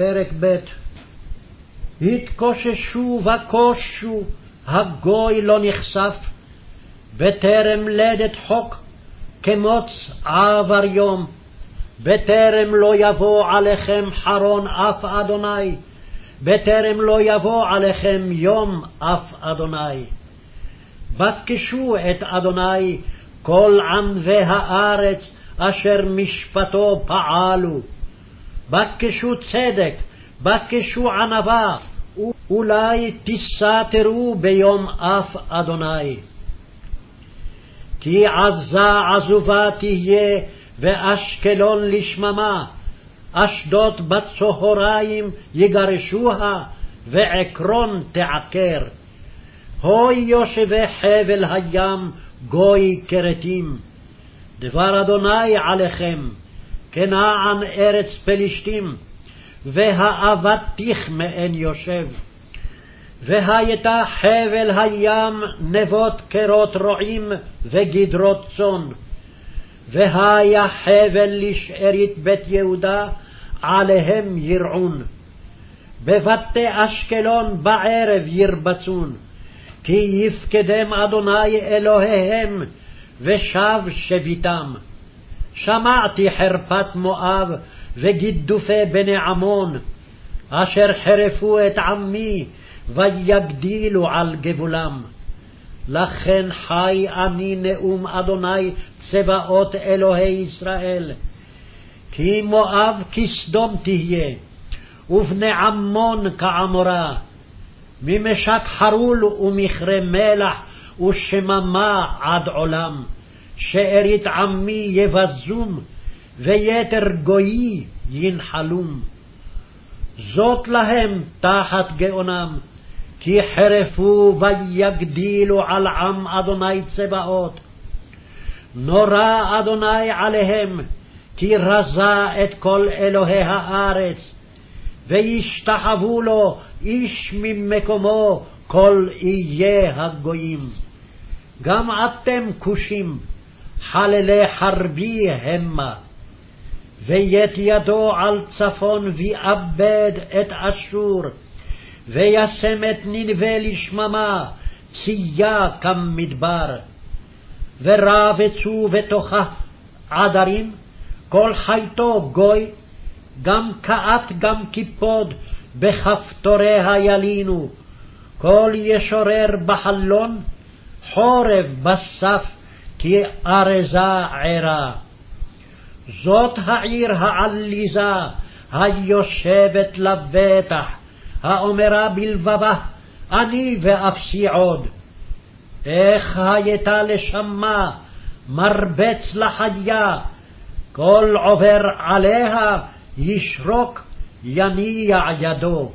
פרק ב' התקוששו וקושו, הגוי לא נחשף, בטרם לדת חוק, כמוץ עבר יום, בטרם לא יבוא עליכם חרון אף אדוני, בטרם לא יבוא עליכם יום אף אדוני. בקשו את אדוני כל ענבי הארץ אשר משפטו פעלו. בקשו צדק, בקשו ענווה, אולי תסתרו ביום אף אדוני. כי עזה עזובה תהיה, ואשקלון לשממה, אשדוד בצהריים יגרשוה, ועקרון תעקר. הוי יושבי חבל הים, גוי כרתים. דבר אדוני עליכם, כנען ארץ פלשתים, והאבטיך מעין יושב. והייתה חבל הים נבות קרות רועים וגדרות צאן. והיה חבל לשארית בית יהודה, עליהם ירעון. בבתי אשקלון בערב ירבצון, כי יפקדם אדוני אלוהיהם, ושב שביתם. שמעתי חרפת מואב וגידופי בני עמון, אשר חרפו את עמי ויגדילו על גבולם. לכן חי אני נאום אדוני צבאות אלוהי ישראל. כי מואב כסדום תהיה, ובני עמון כעמורה. ממשק חרול ומכרה מלח ושממה עד עולם. שארית עמי יבזום, ויתר גויי ינחלום. זאת להם תחת גאונם, כי חרפו ויגדילו על עם אדוני צבאות. נורא אדוני עליהם, כי רזה את כל אלוהי הארץ, וישתחוו לו איש ממקומו כל איי הגויים. גם אתם כושים, חללי חרבי המה. וית ידו על צפון ויאבד את אשור, וישם את ננבה לשממה, צייה כמדבר. ורבצו בתוכה עדרים, כל חייתו גוי, גם קאת גם קיפוד, בכפתוריה ילינו, כל ישורר בחלון, חורב בסף, כי ארזה ערה. זאת העיר העליזה, היושבת לבטח, האומרה בלבבה, אני ואפסי עוד. איך הייתה לשמה, מרבץ לחיה, כל עובר עליה ישרוק, יניע ידו.